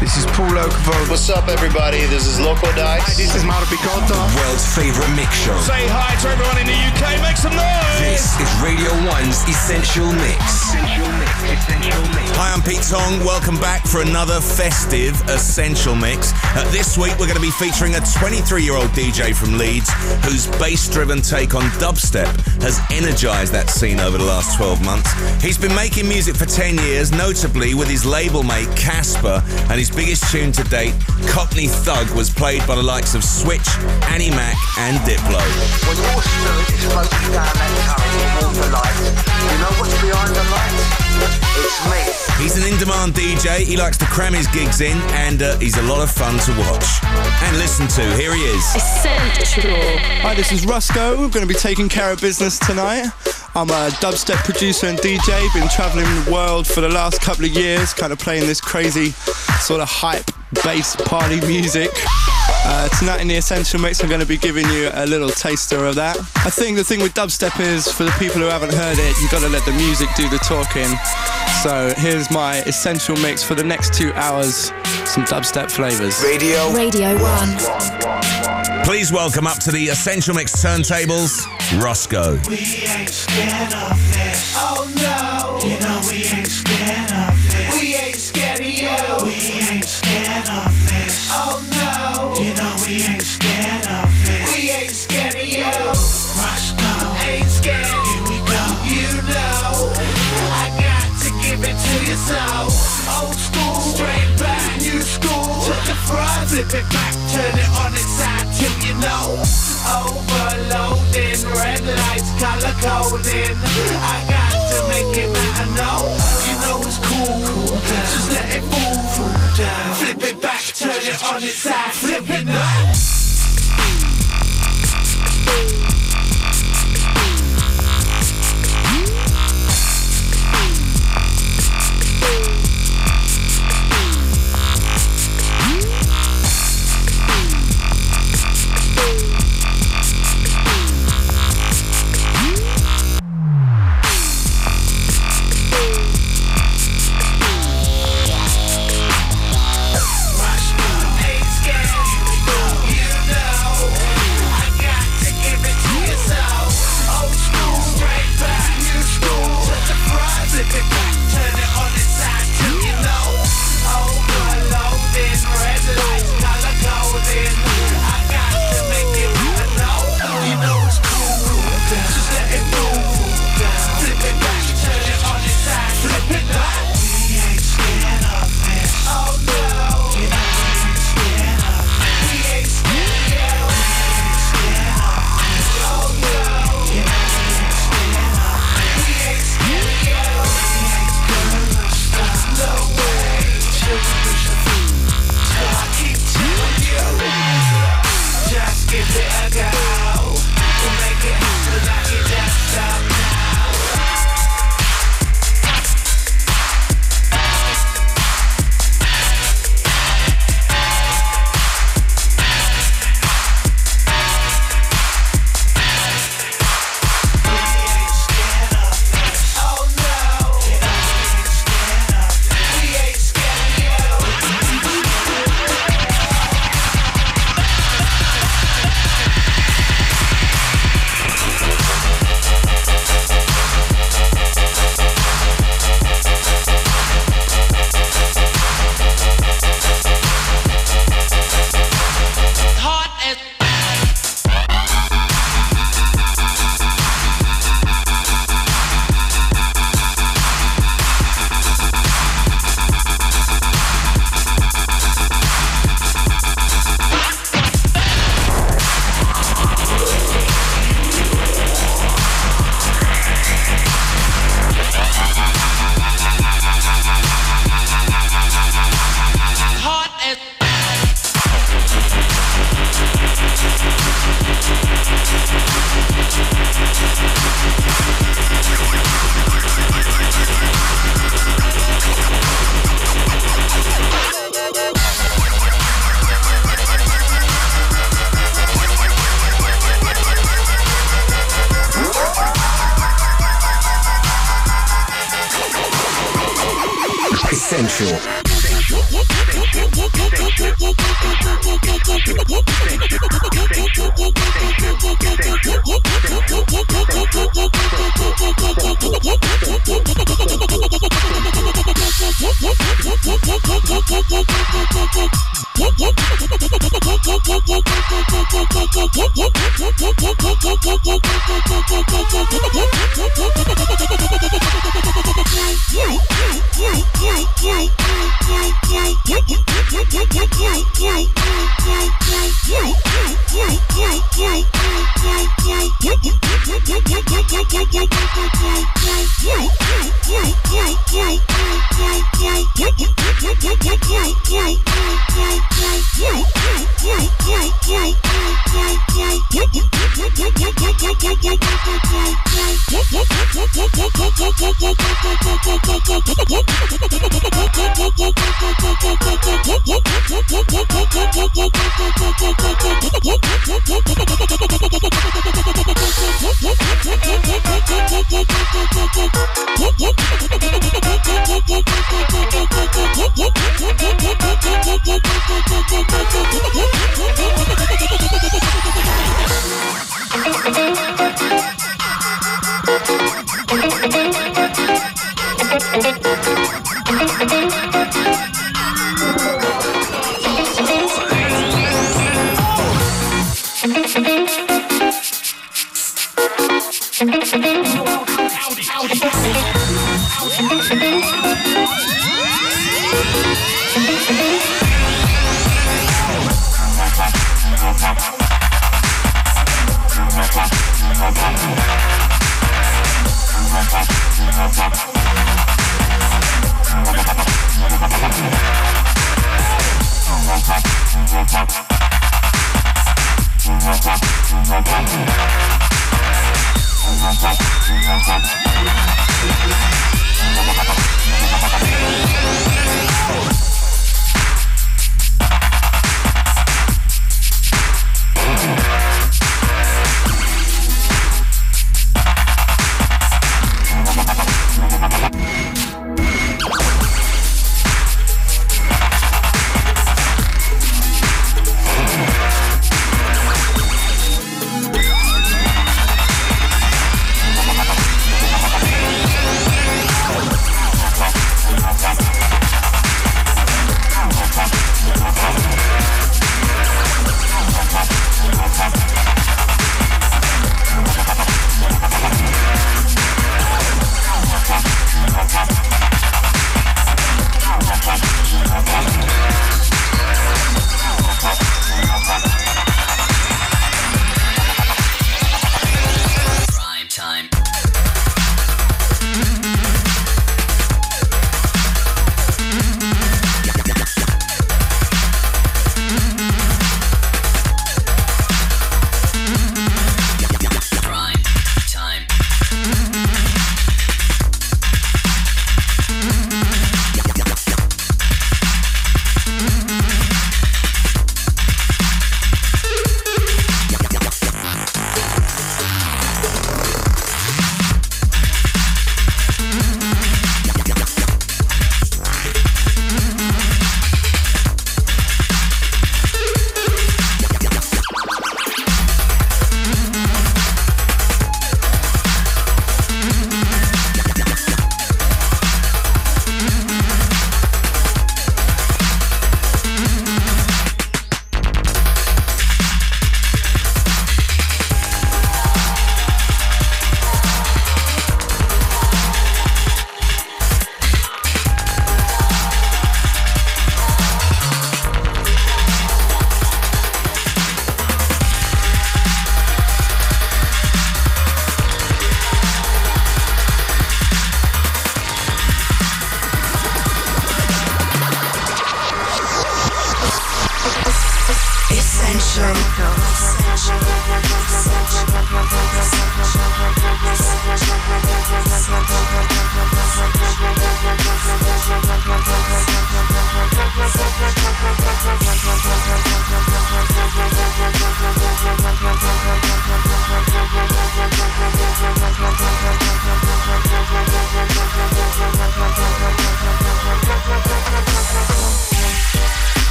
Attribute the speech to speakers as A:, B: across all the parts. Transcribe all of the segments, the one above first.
A: This is Paul Oakenfold.
B: What's up, everybody? This is Loco Dice.
A: Hi, this is Mauro Picotto.
C: World's favorite mix show.
D: Say hi to everyone in the UK. Make some noise.
C: This is Radio 1's Essential Mix. Essential Mix. Essential Mix.
E: Hi, I'm Pete Tong. Welcome back for another festive Essential Mix. Uh, this week, we're going to be featuring a 23 year old DJ from Leeds whose bass driven take on dubstep has energized that scene over the last 12 months. He's been making music for 10 years, notably with his label mate Caspa, and his biggest tune to date, Cockney Thug, was played by the likes of Switch, Annie Mac, and Diplo.
F: When your spirit is down that tunnel you know what's behind the? It's me.
E: He's an in demand DJ, he likes to cram his gigs in, and uh, he's a lot of fun to watch. And listen to, here he is.
G: Essential.
H: Hi, this is Rusko. We're going to be taking care of business tonight. I'm a dubstep producer and DJ. Been traveling the world for the last couple of years, kind of playing this crazy sort of hype bass party music. Uh, tonight in the Essential Mix, I'm going to be giving you a little taster of that. I think the thing with dubstep is, for the people who haven't heard it, you've got to let the music do the talking. So here's my Essential Mix for the next two hours, some dubstep flavors.
C: Radio.
G: Radio 1.
E: Please welcome up to the Essential Mix turntables, Rusko.
I: We ain't scared of this. Oh no. You know we ain't flip it back, turn it on its side till you know. Overloading, red lights, color coding. I got to make it matter, no. You know it's cool, just let it move. Flip it back, turn it on its side, flip it now.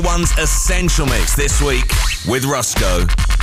C: 1's Essential Mix
J: this week with Rusko.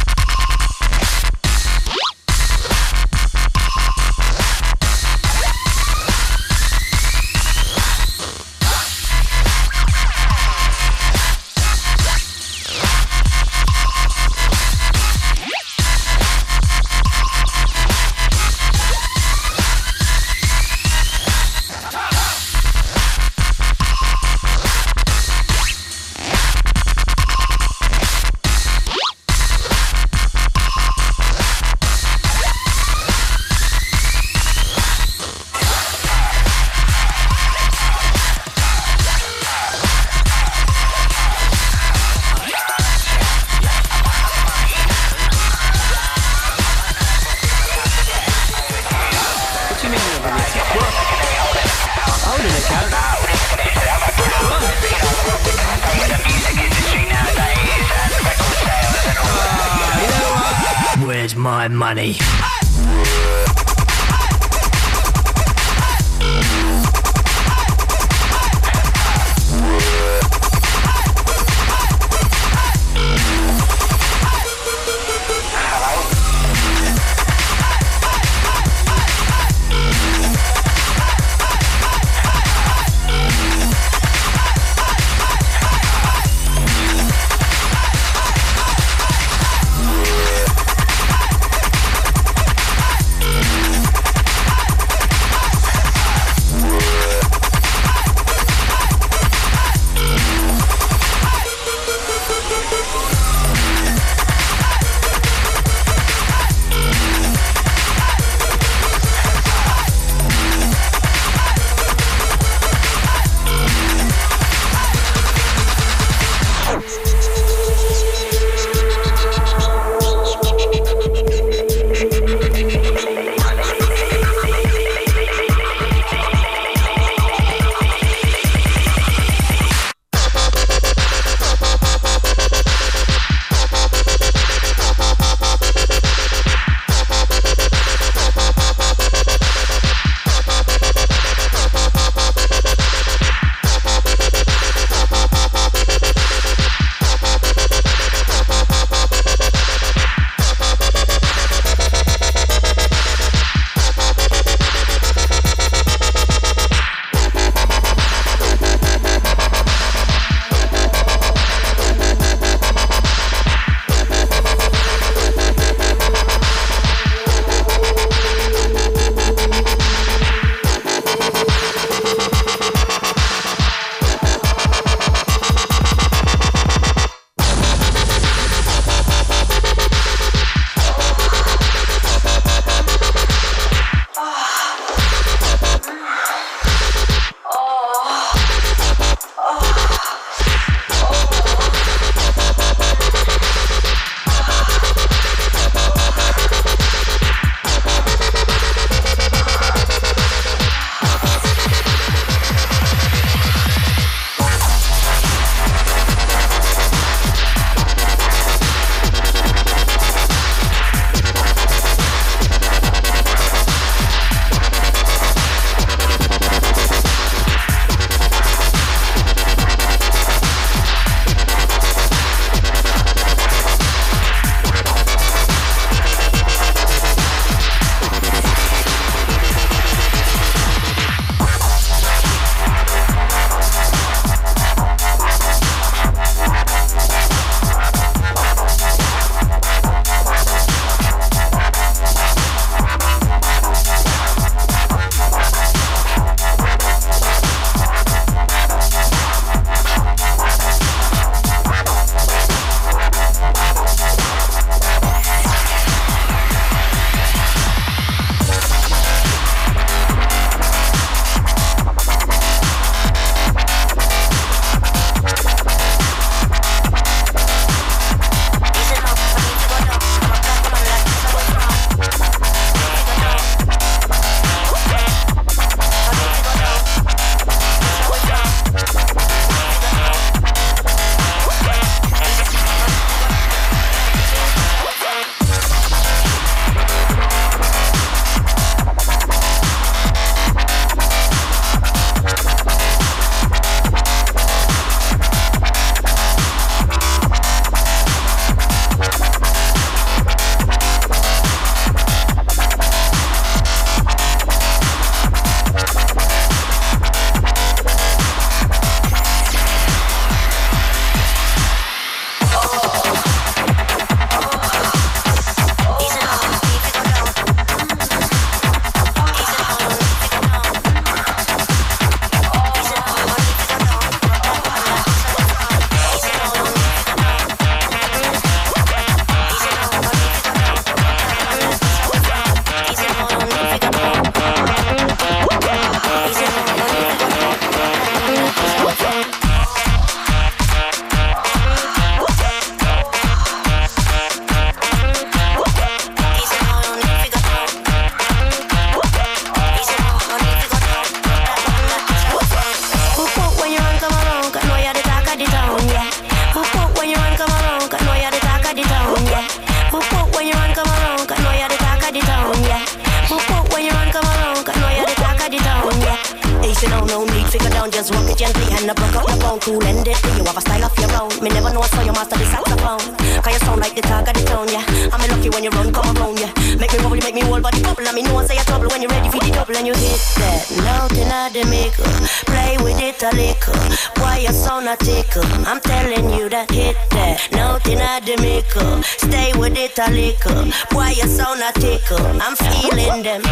K: I no say a trouble when you're ready for the double and you hit that note in the maker. Play with it a little. Why you sound a tickle? I'm telling you that hit that note in the maker. Stay with it a little. Why you sound a tickle? I'm feeling them.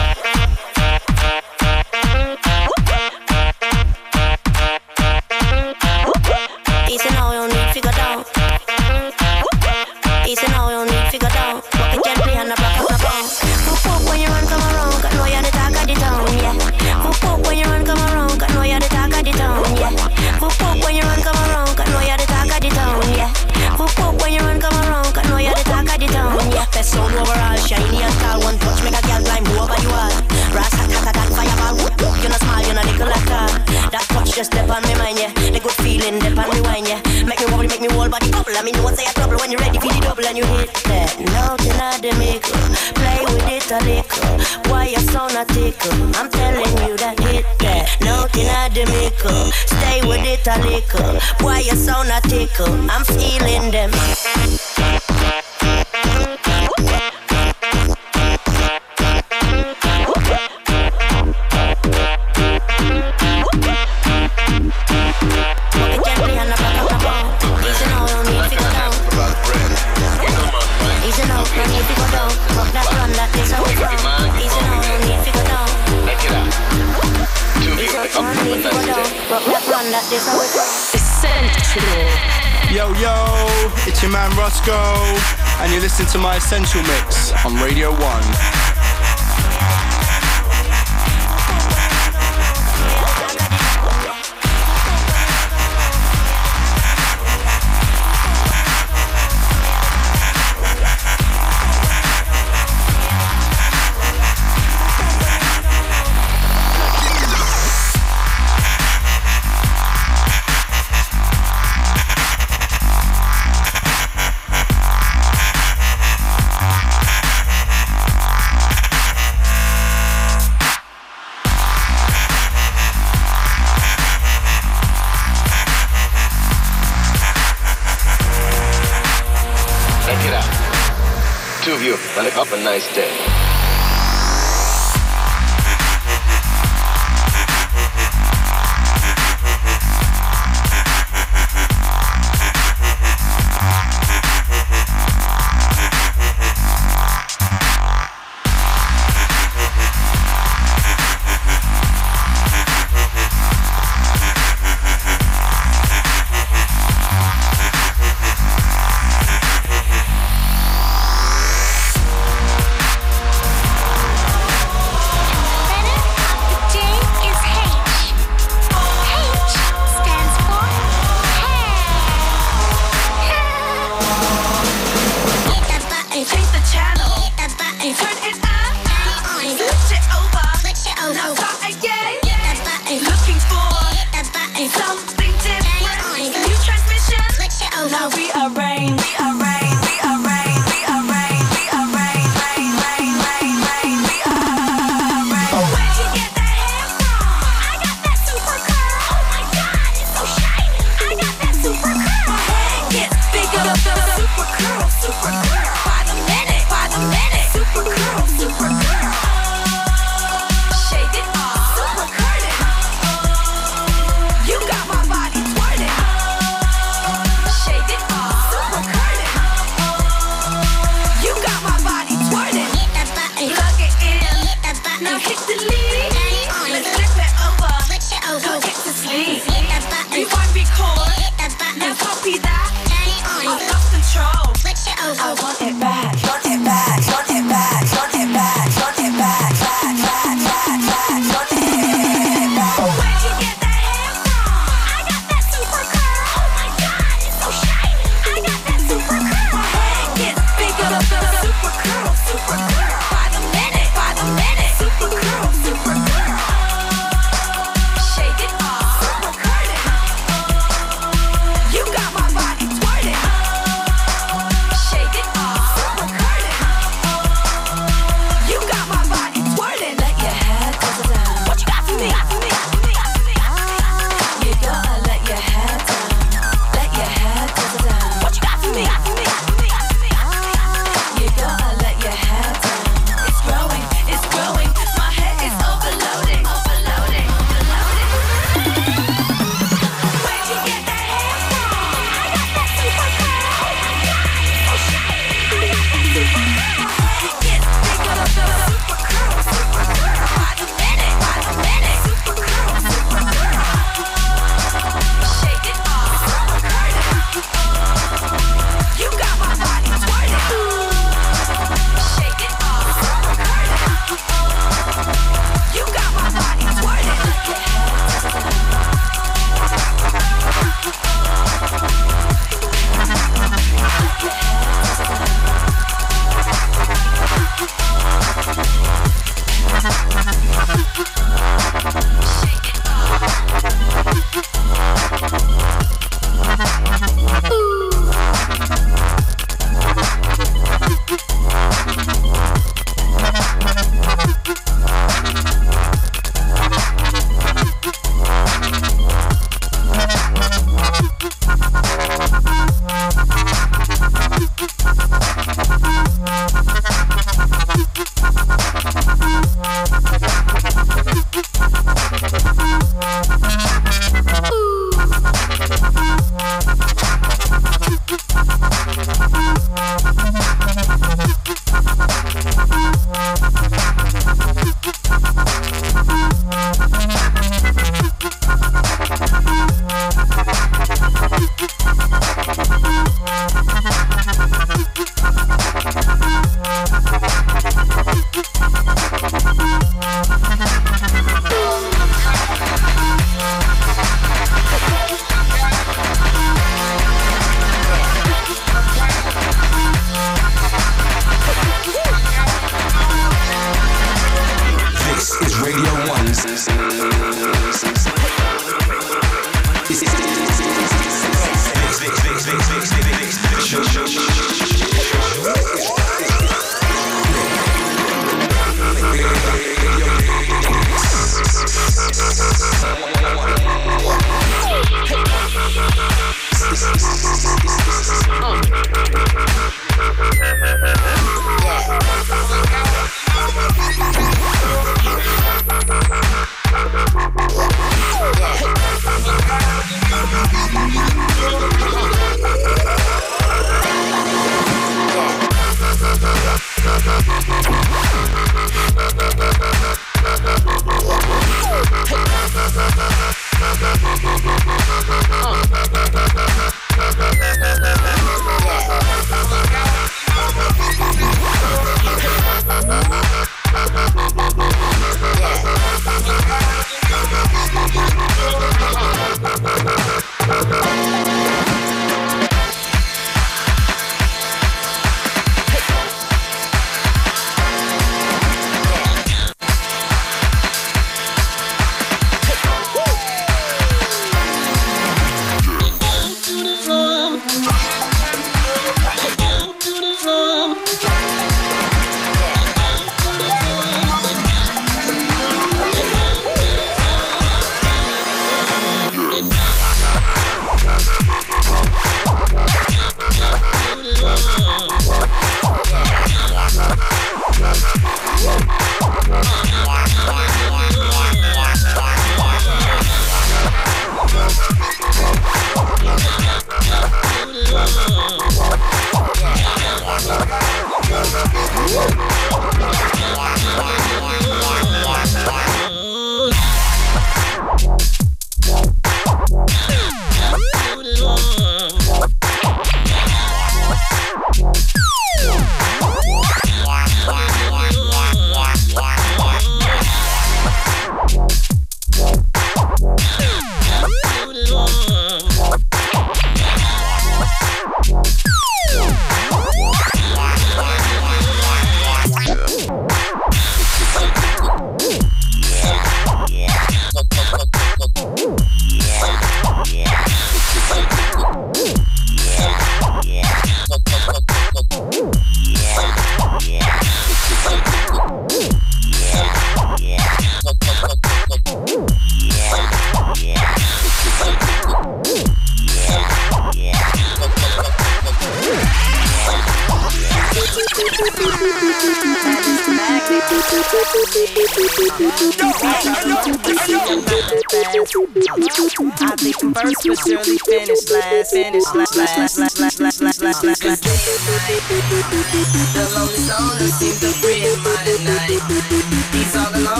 K: That step on me mind, yeah. The good feeling, step on me wine, yeah. Make me wobble, make me whole body bubble. I mean, you won't say a trouble when you're ready for the double and you hit that note in the maker. Play with it a little. Why you sound a tickle? I'm telling you that hit that note in the maker. Stay with it a little. Why you sound a tickle? I'm feeling them.
H: Yo, yo, it's your man Rusko, and you're listening to my Essential Mix on Radio 1.
L: Nice day.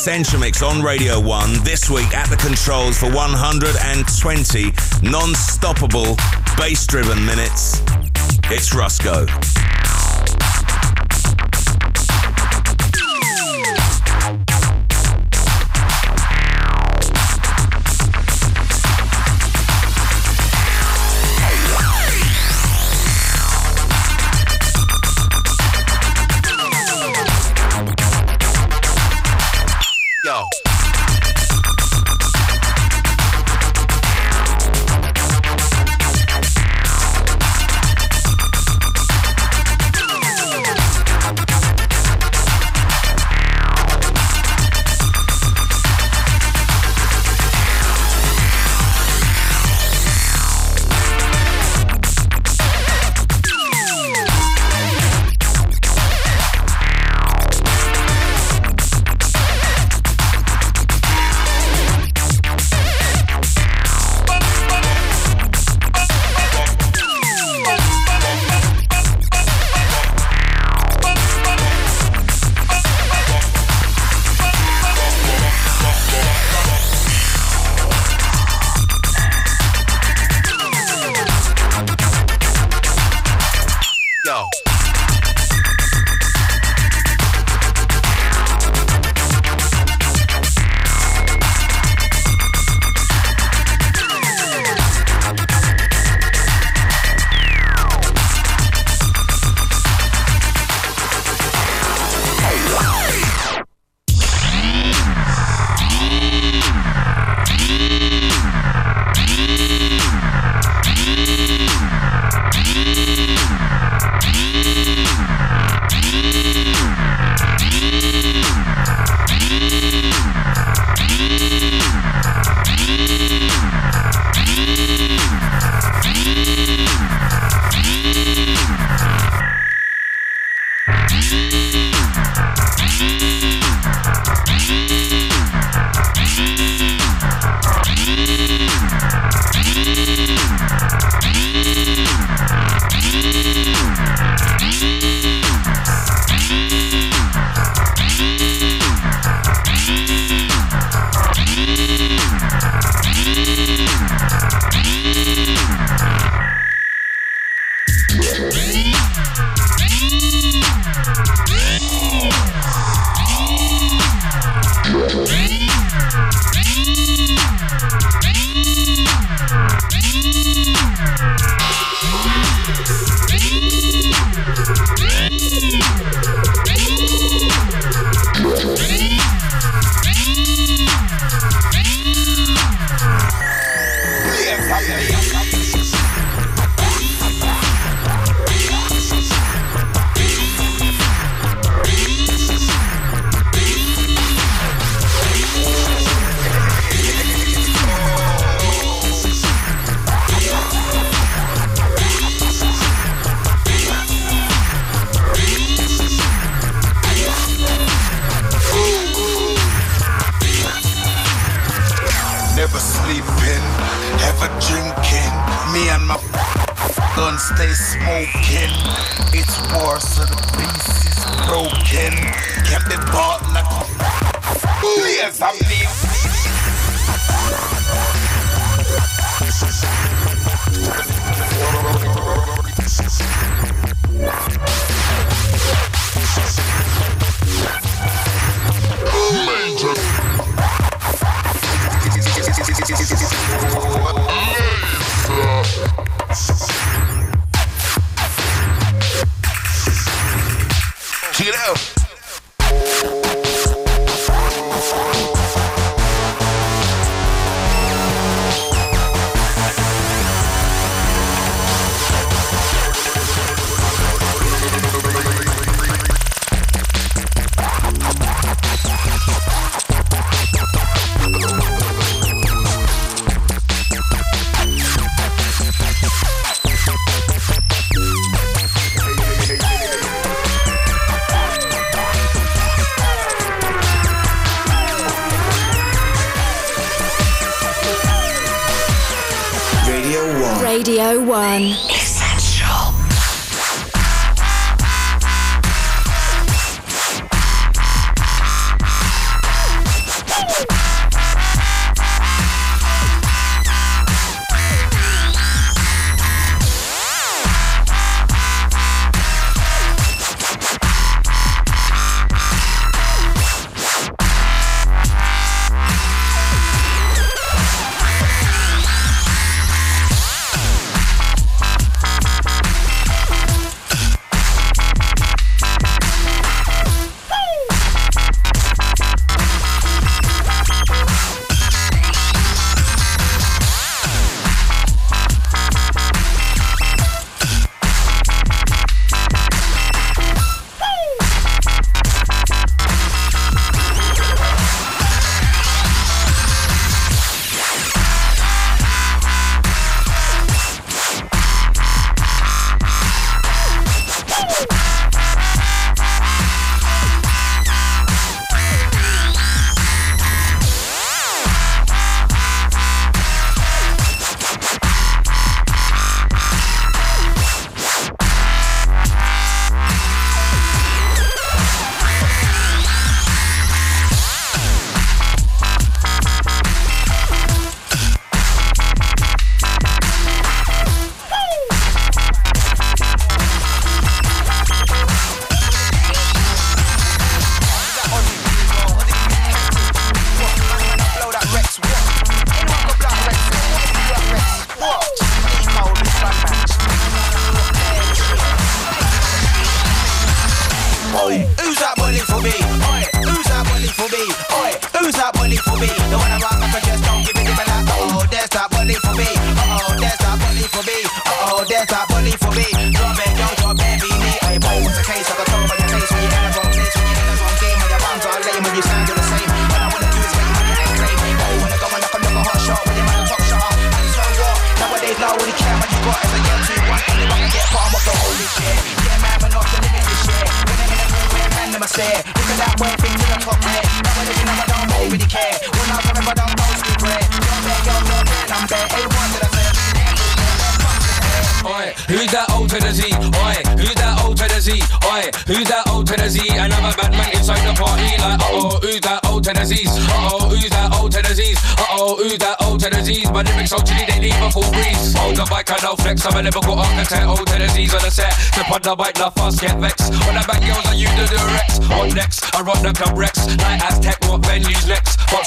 M: Essential Mix on Radio 1. This week at the controls for 120 non stoppable bass driven minutes. It's Rusko.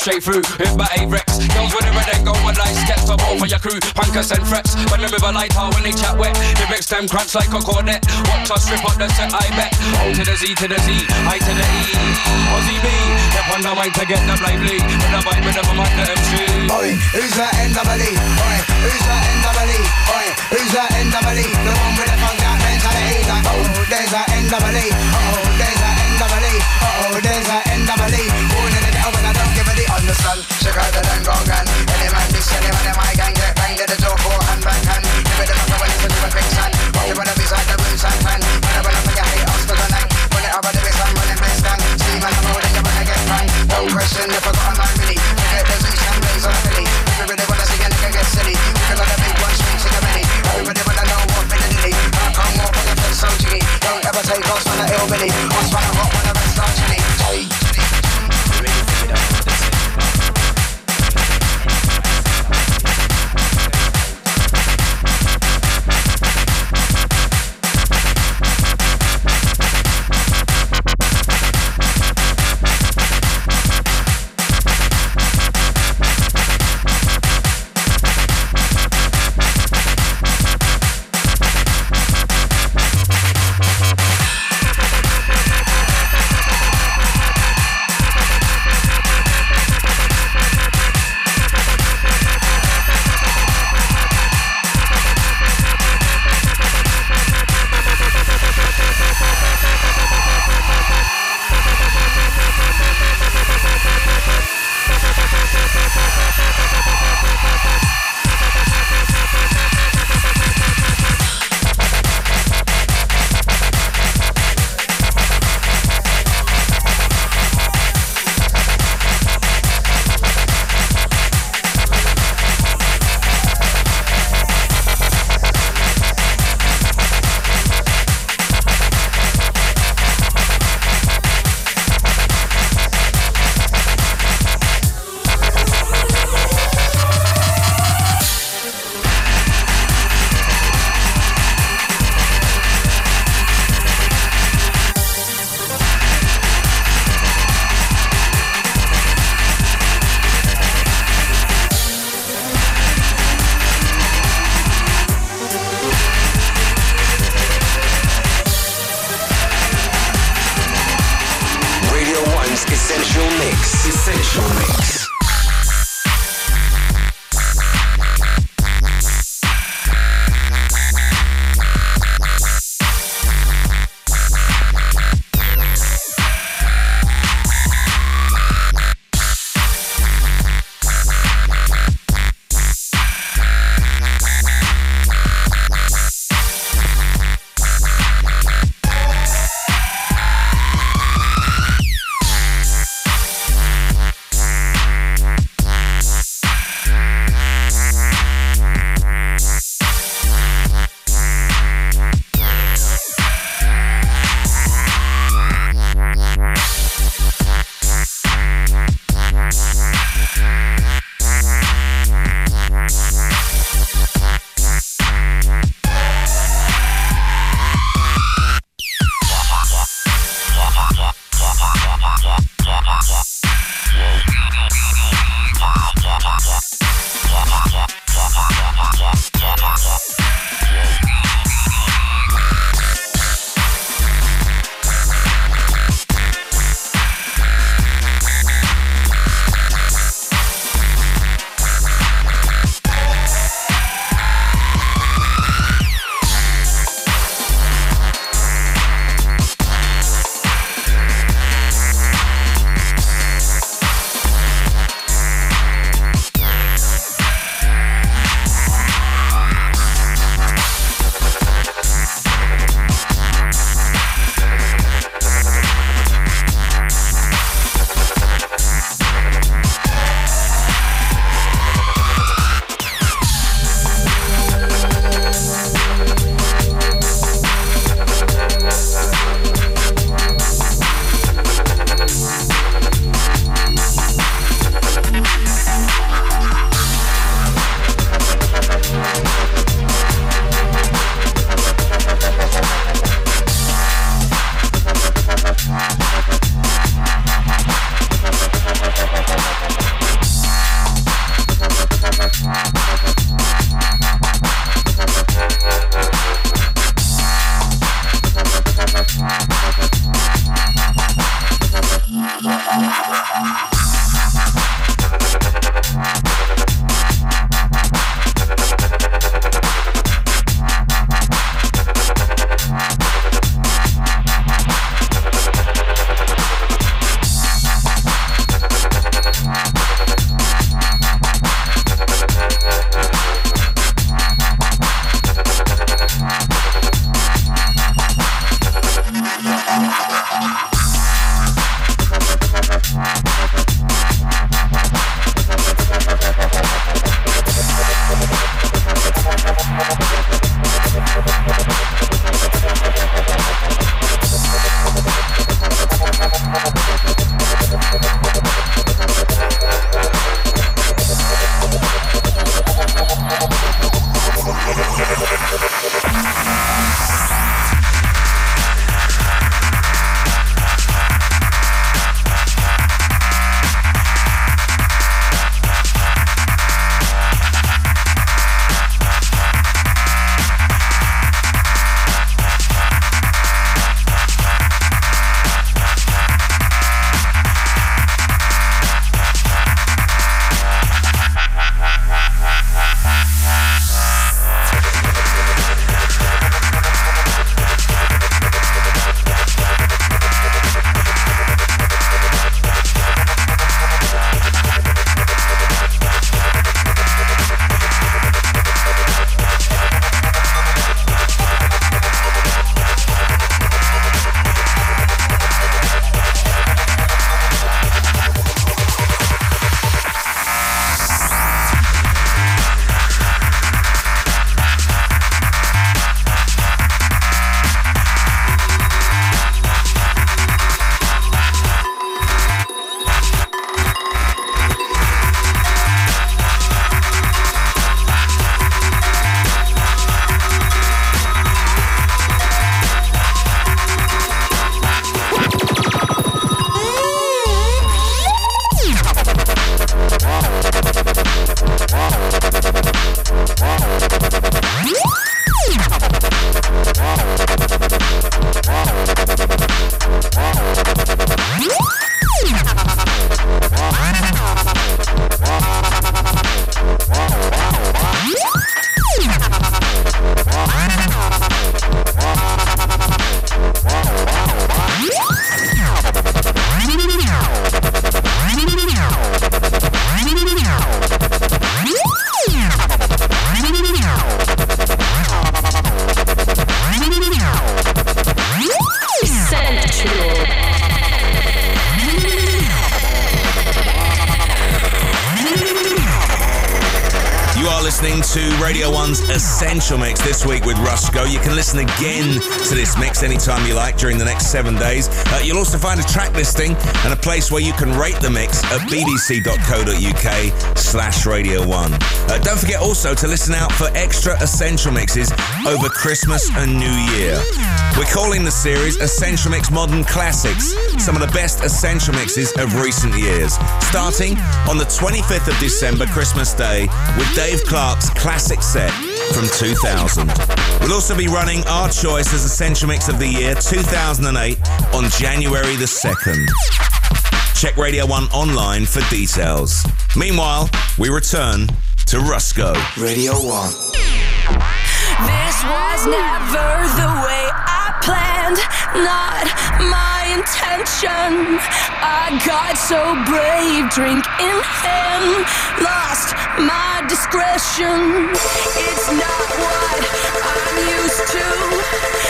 N: straight through hit my A-Rex. Girls with they red and gold Get night steps, all for your crew. Punkers and threats, when the river light out, when they chat wet. makes them crunch like a
E: find a track listing and a place where you can rate the mix at bbc.co.uk slash Radio 1. Uh, don't forget also to listen out for extra Essential Mixes over Christmas and New Year. We're calling the series Essential Mix Modern Classics, some of the best Essential Mixes of recent years. Starting on the 25th of December, Christmas Day, with Dave Clarke's classic set from 2000. We'll also be running our choice as Essential Mix of the Year 2008 on January the 2nd. Check Radio 1 online for details. Meanwhile, we return to Rusko.
C: Radio 1.
O: This was never the way I planned, not my intention. I got so brave, drink in hand, lost my discretion. It's not what I'm used to.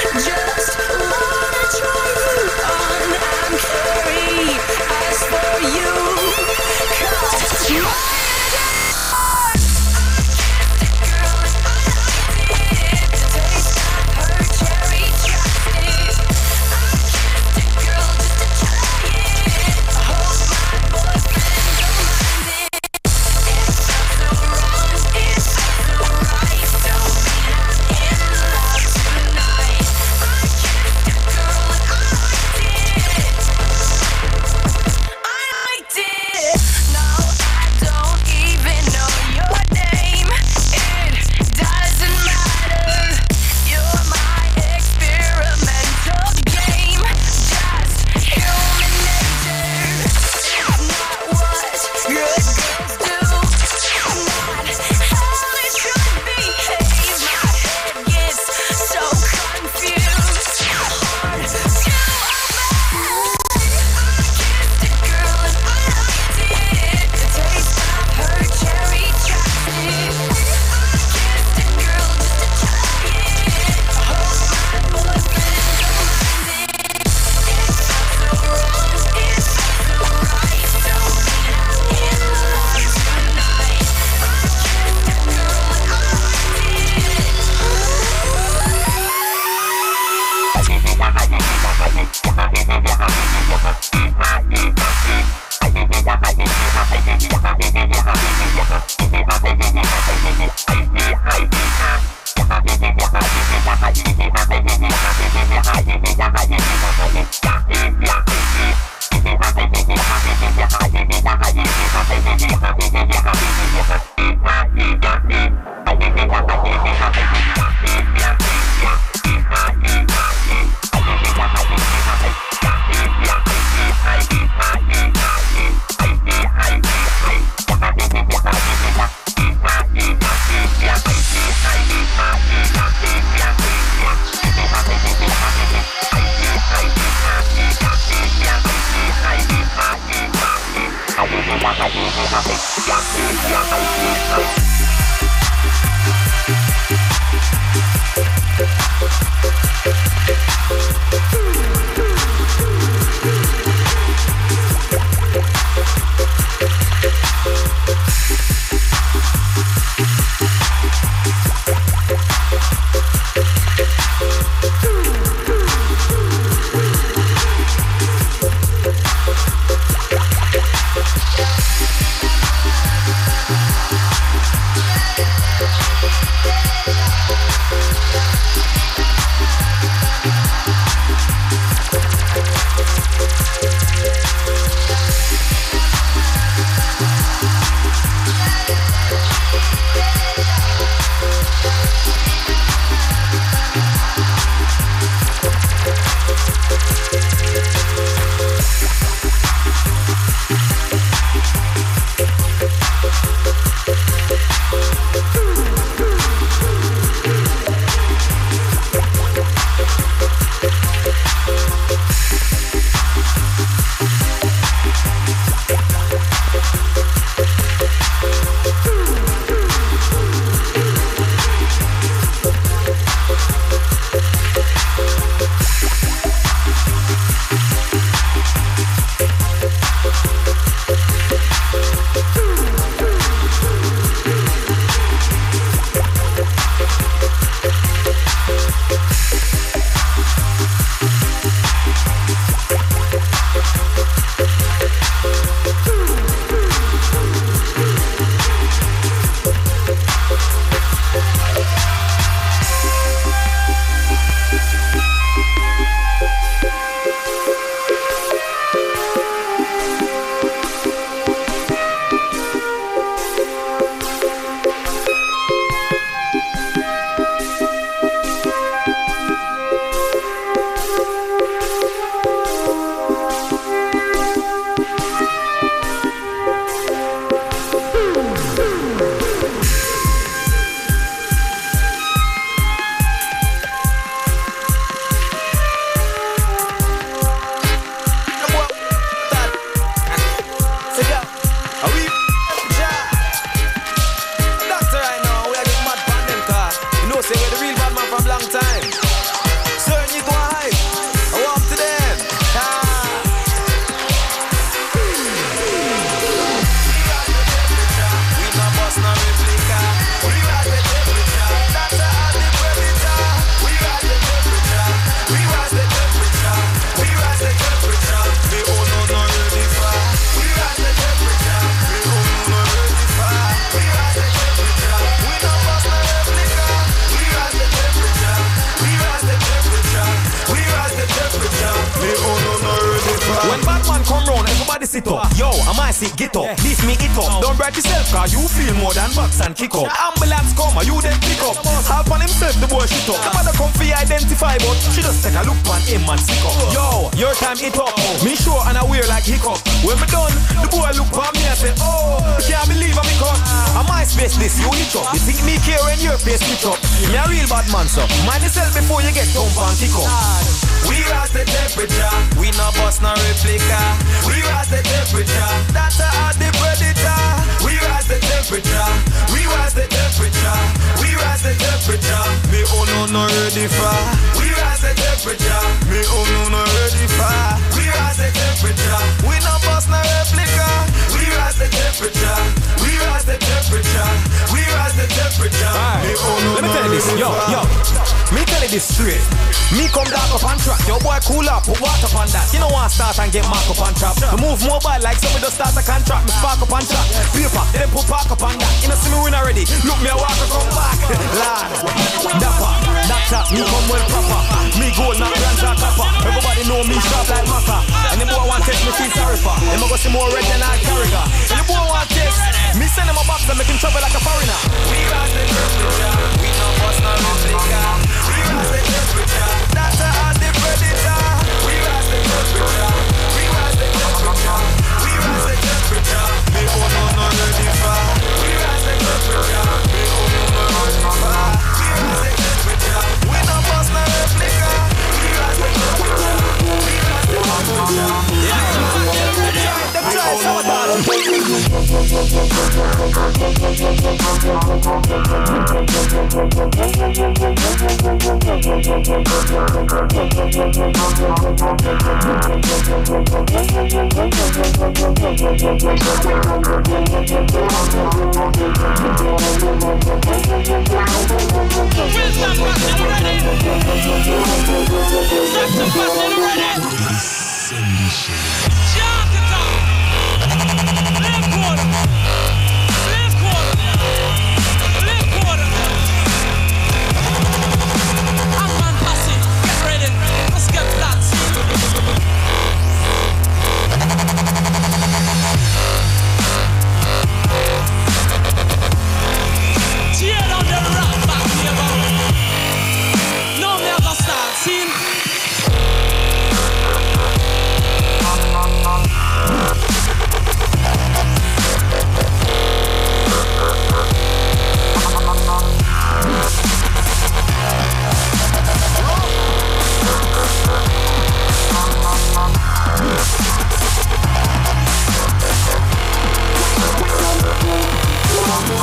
P: Send me shit.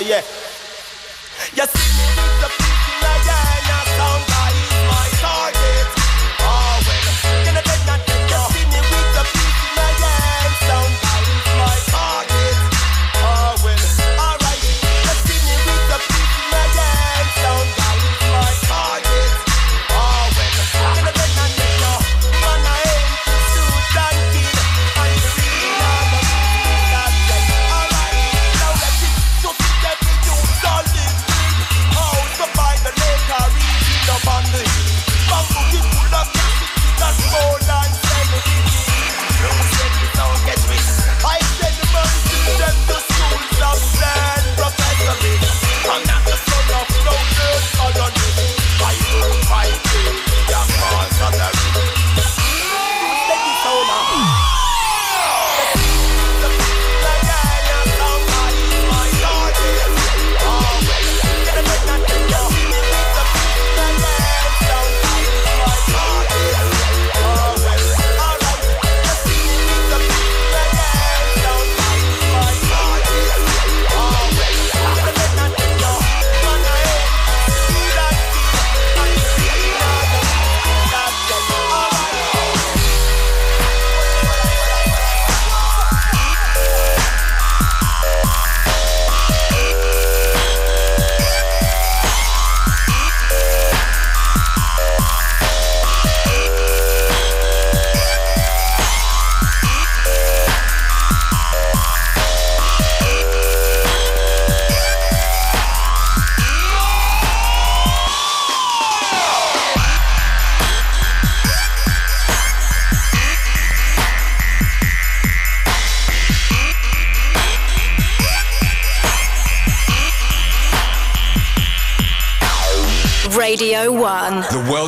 P: you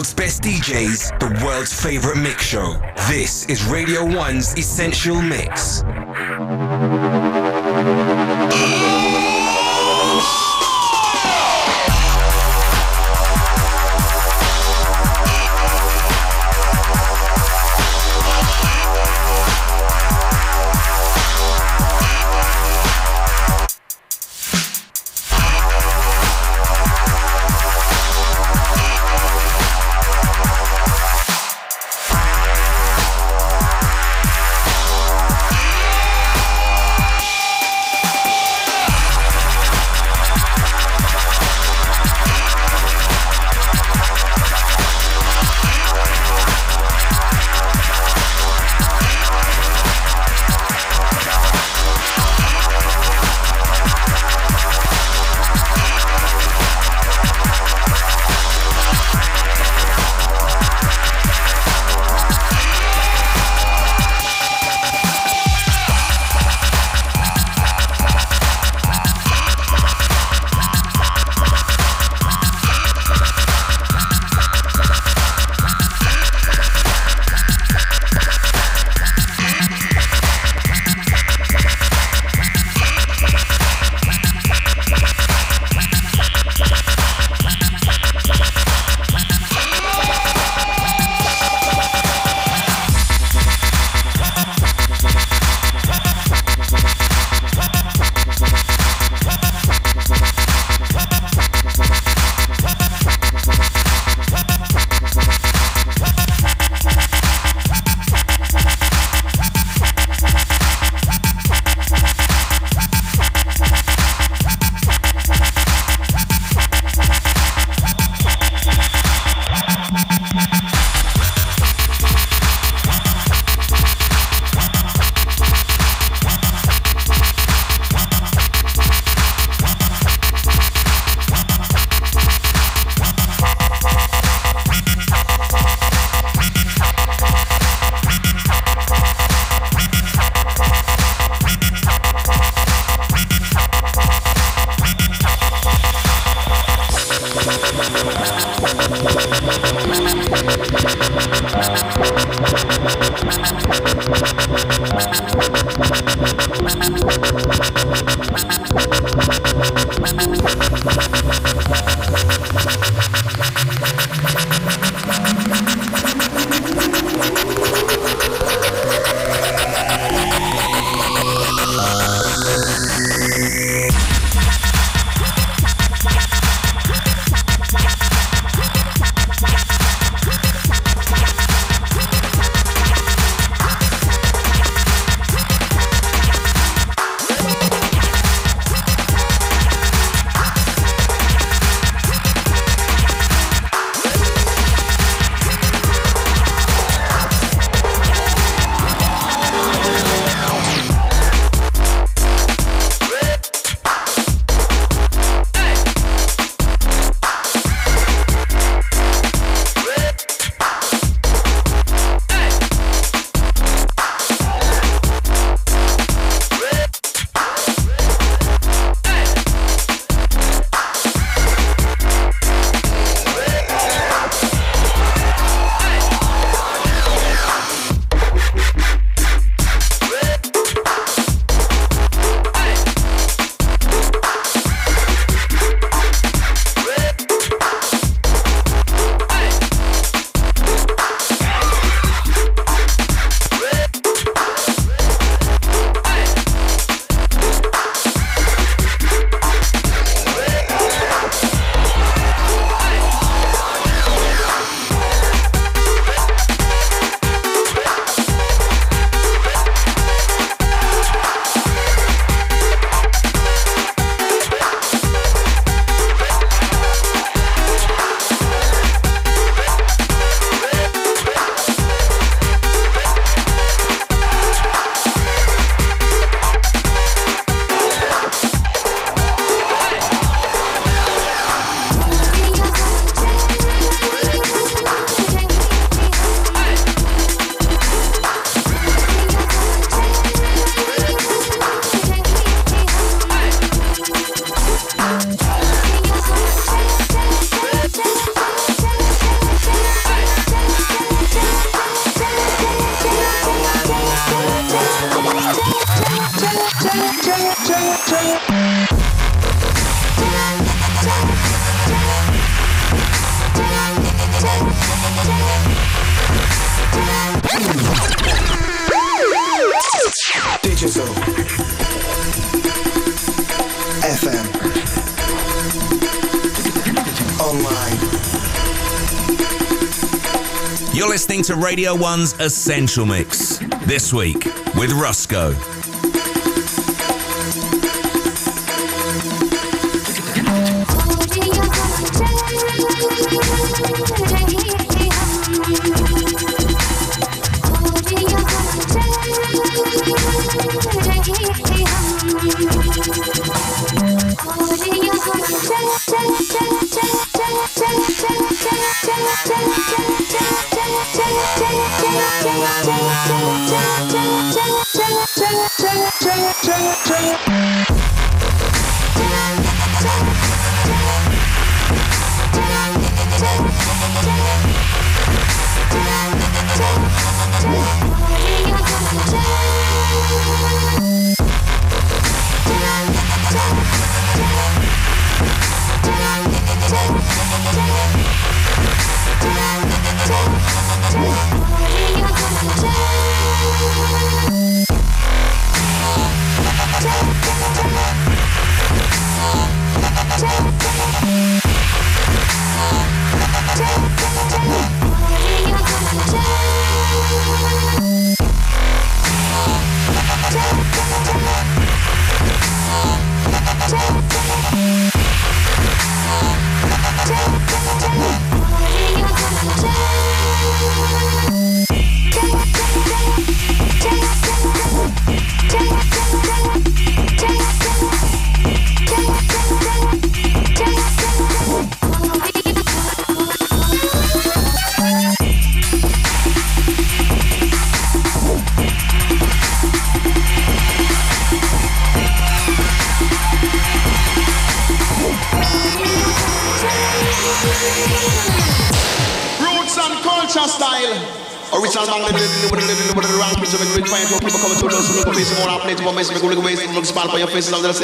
C: world's best DJs, the world's favorite mix show. This is Radio 1's Essential Mix.
Q: FM. Online.
E: You're listening to Radio 1's Essential Mix. This week with Rusko.
R: Yeah. yang Faisal dah.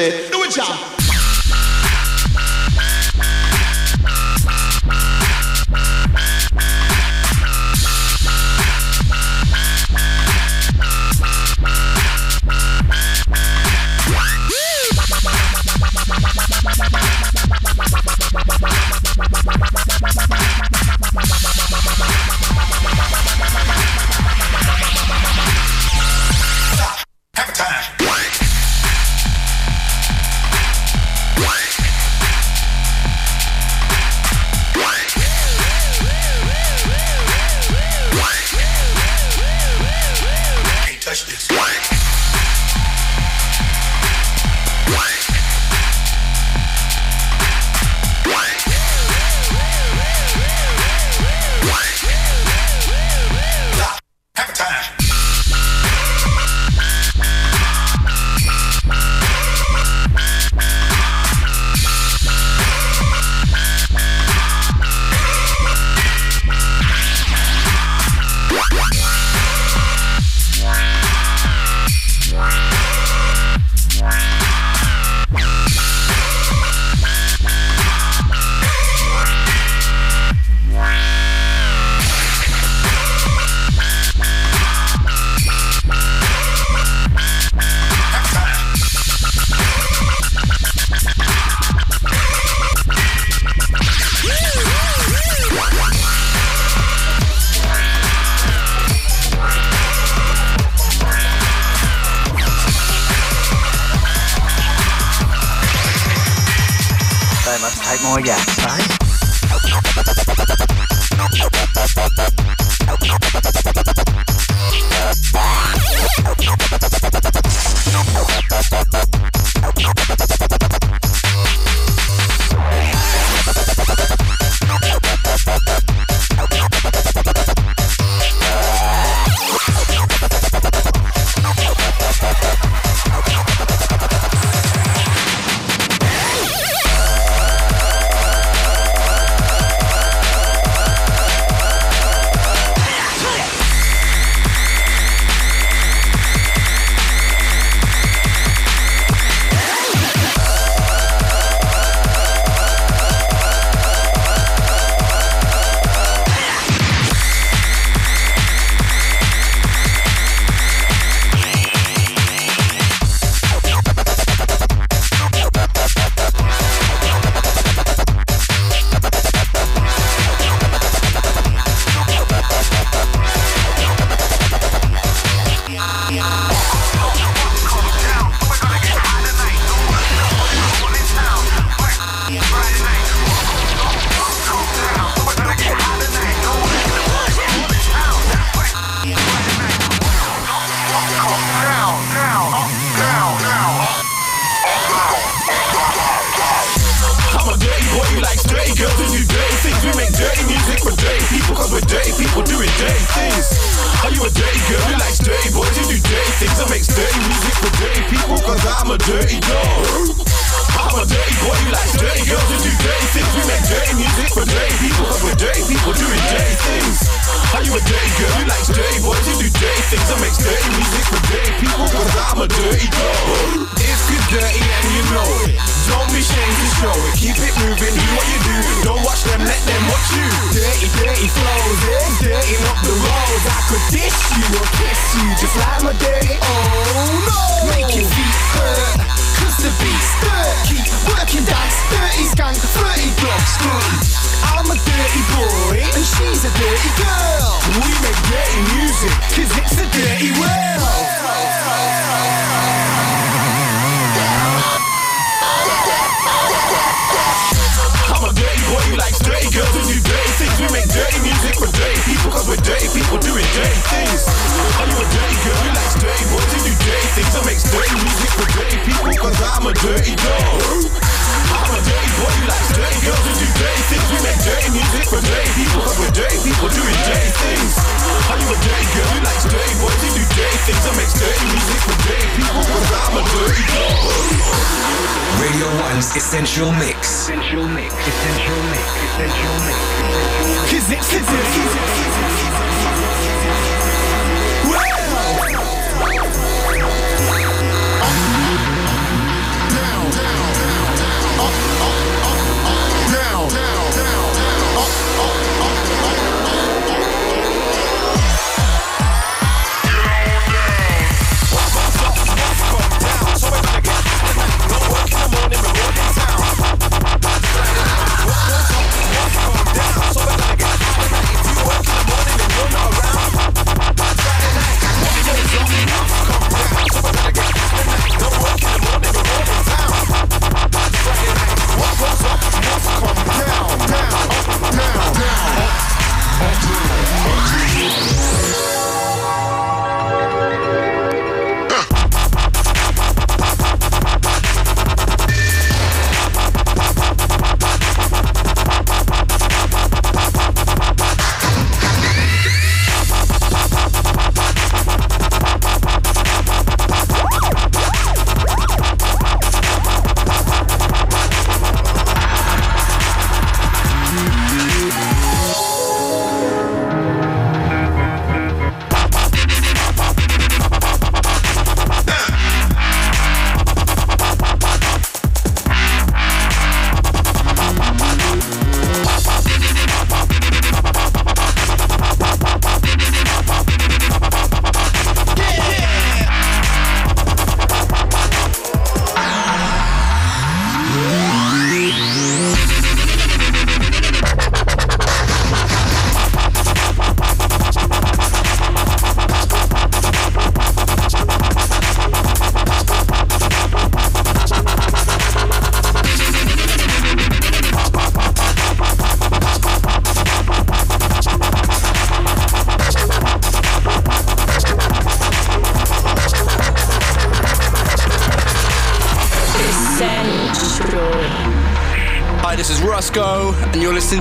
R: Oh
S: yeah.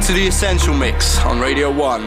S: To The Essential Mix on Radio 1.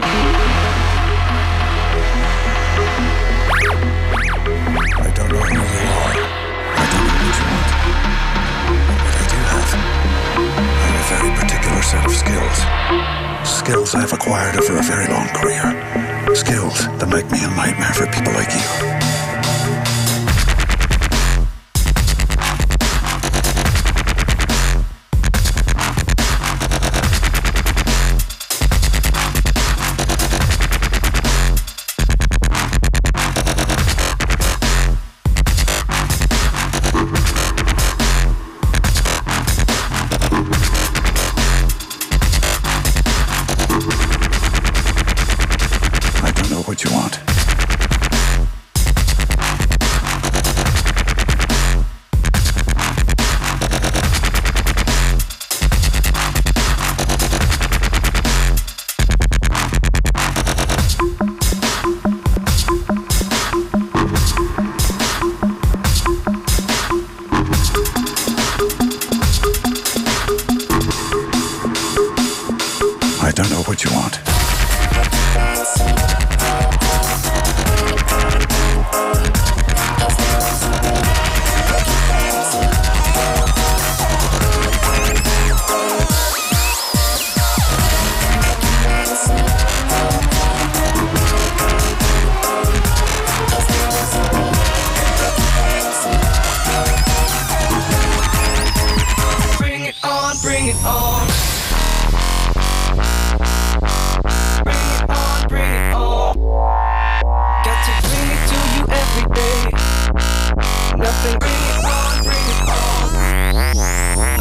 O: nothing. Bring on, bring it on.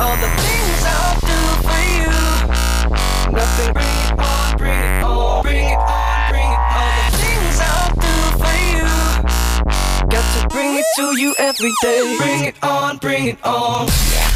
O: All the things I'll do for you. Nothing. Bring it on, bring it on, bring it on, bring it on. All the things I'll do for you. Got to bring it to you every day. Bring it on, bring it on.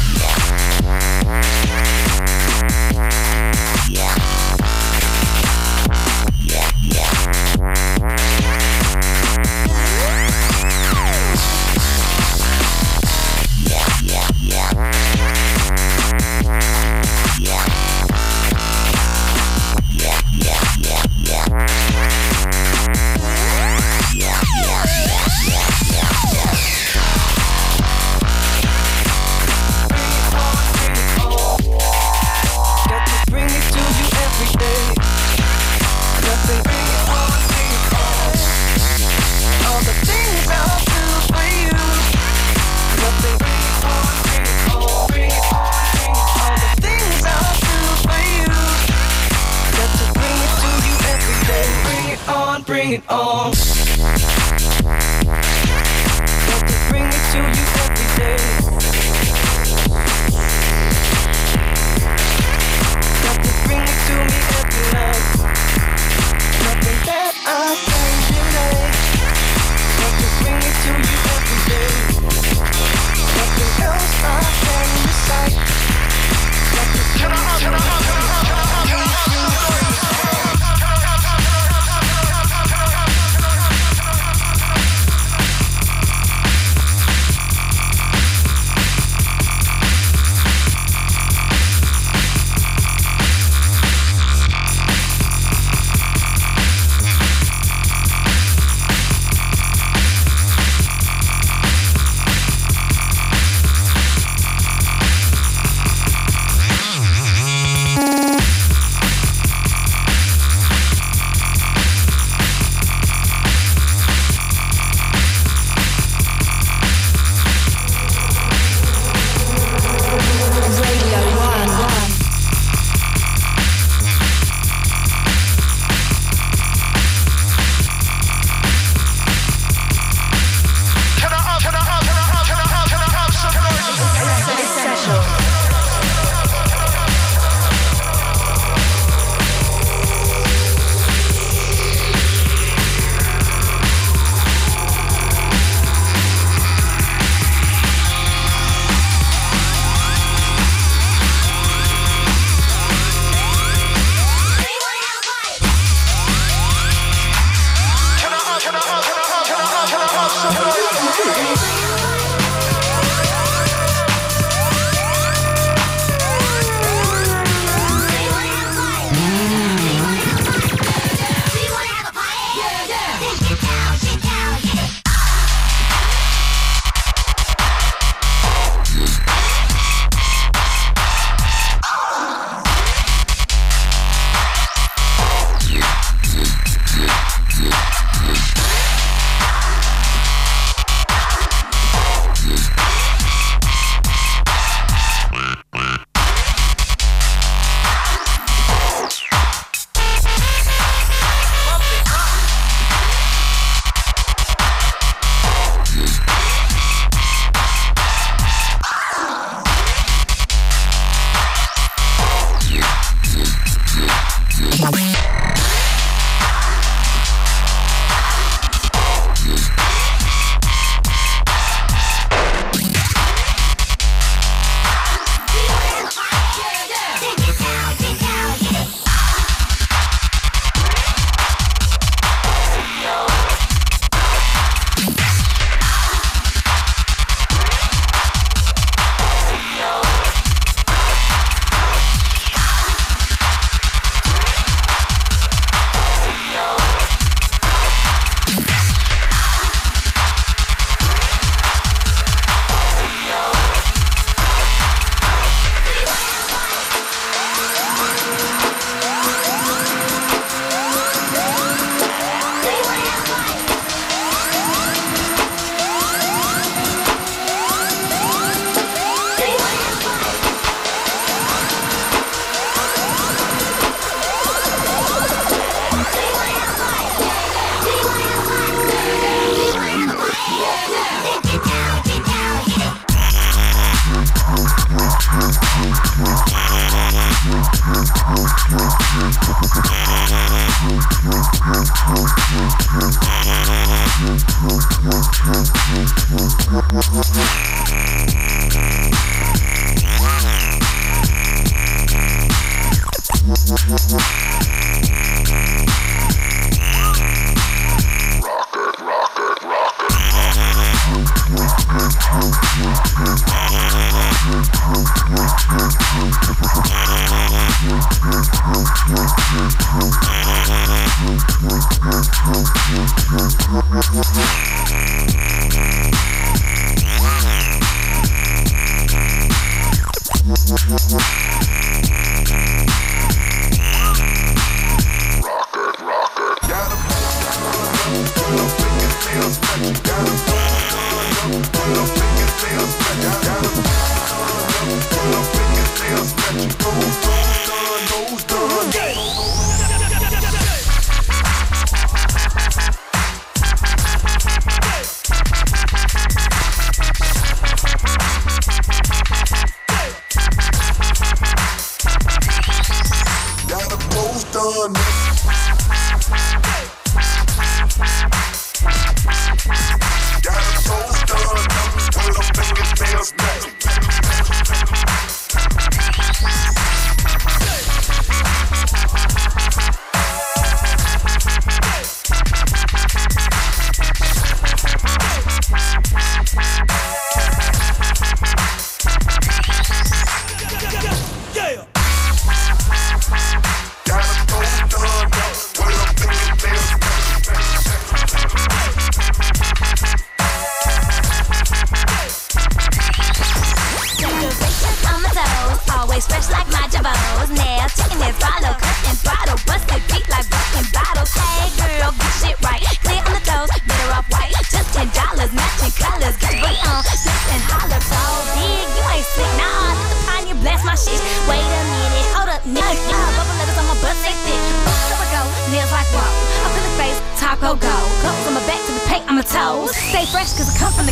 O: stay fresh cause I come from
T: the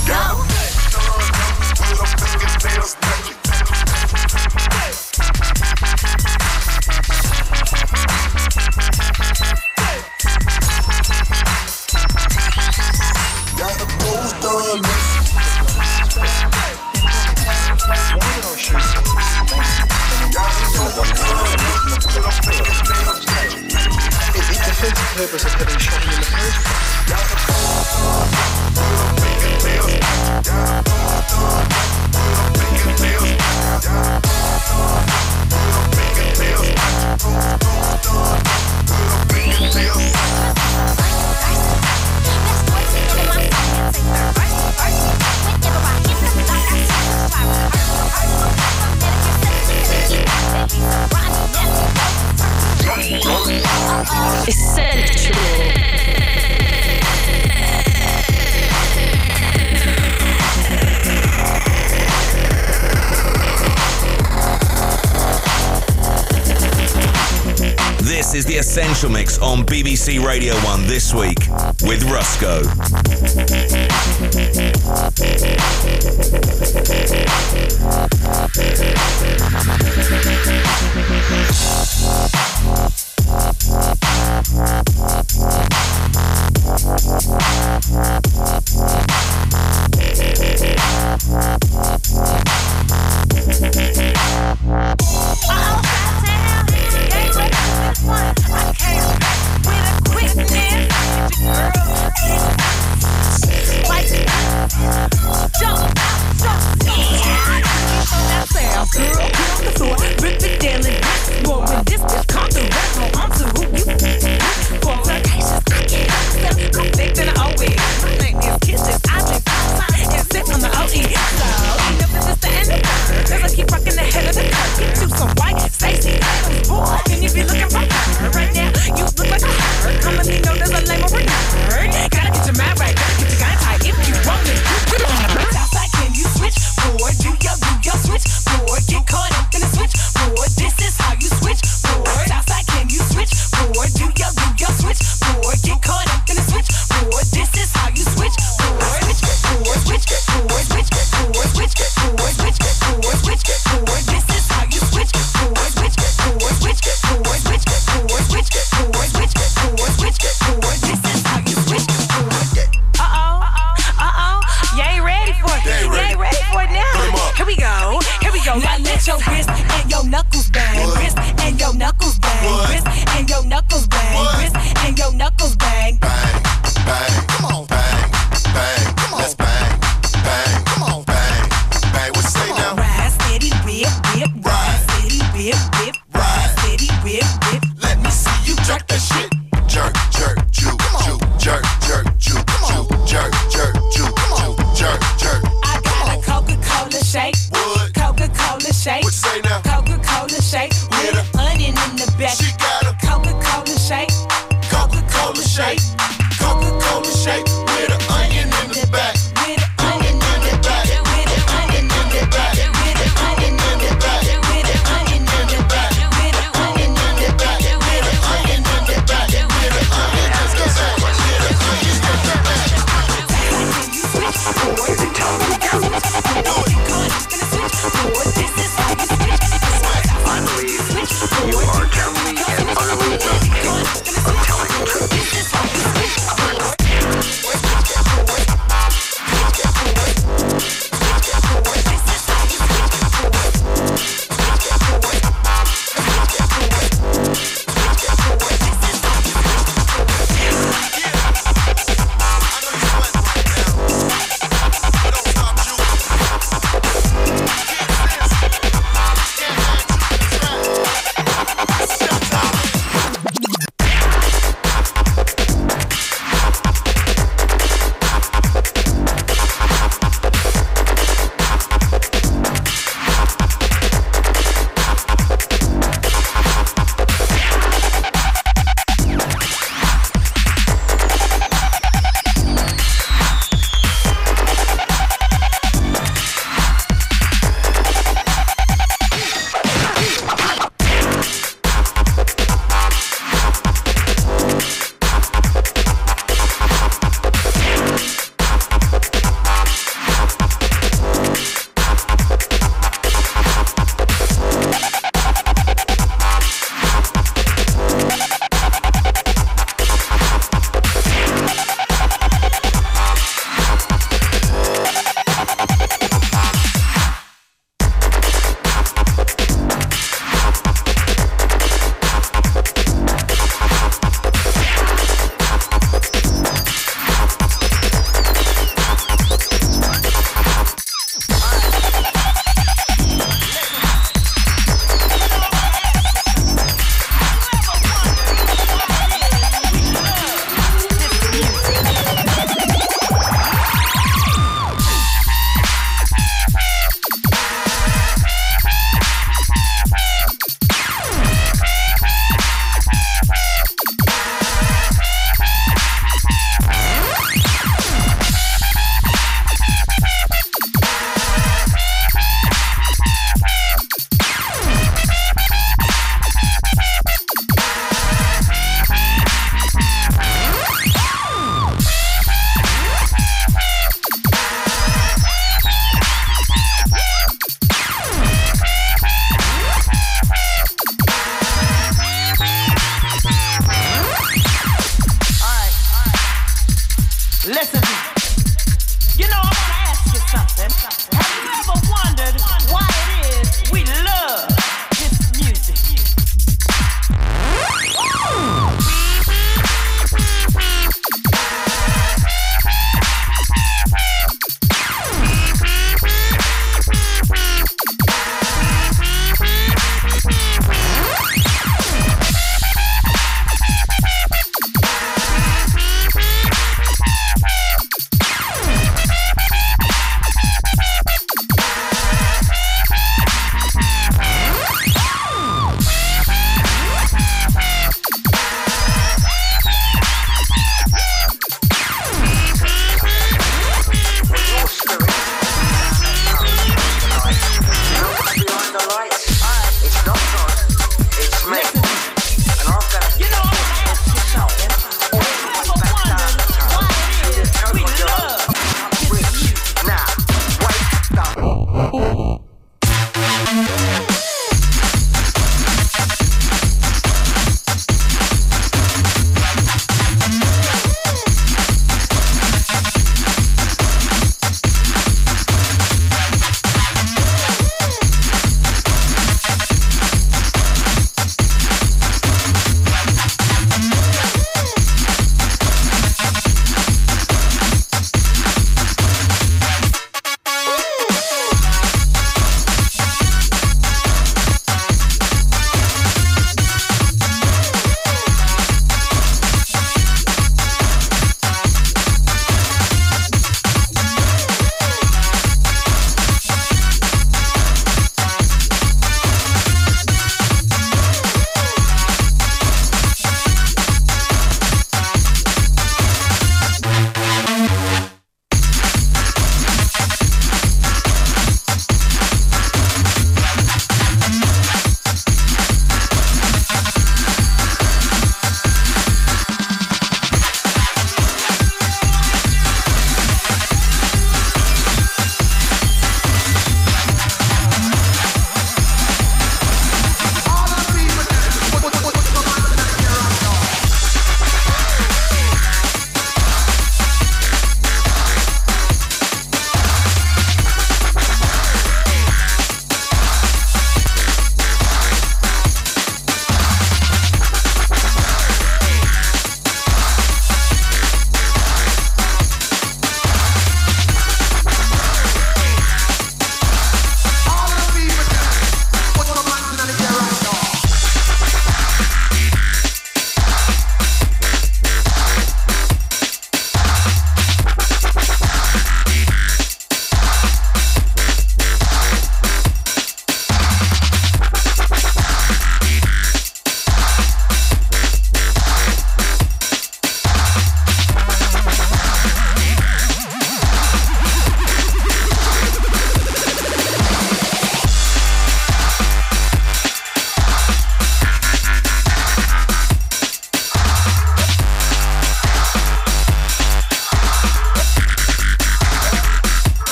T: go.
L: BBC Radio 1 this week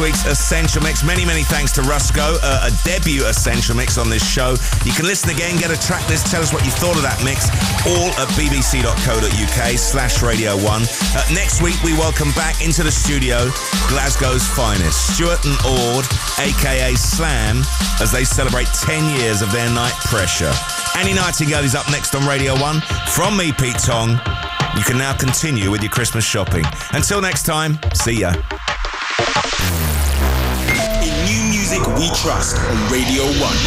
E: week's Essential Mix. Many, many thanks to Rusko, uh, a debut Essential Mix on this show. You can listen again, get a track list, tell us what you thought of that mix, all at bbc.co.uk slash Radio 1. Uh, next week, we welcome back into the studio Glasgow's finest, Stuart and Orde, aka Slam, as they celebrate 10 years of their night pressure. Annie Nightingale is up next on Radio 1. From me, Pete Tong. You can now continue with your Christmas shopping. Until next time, see ya.
C: We trust on Radio 1.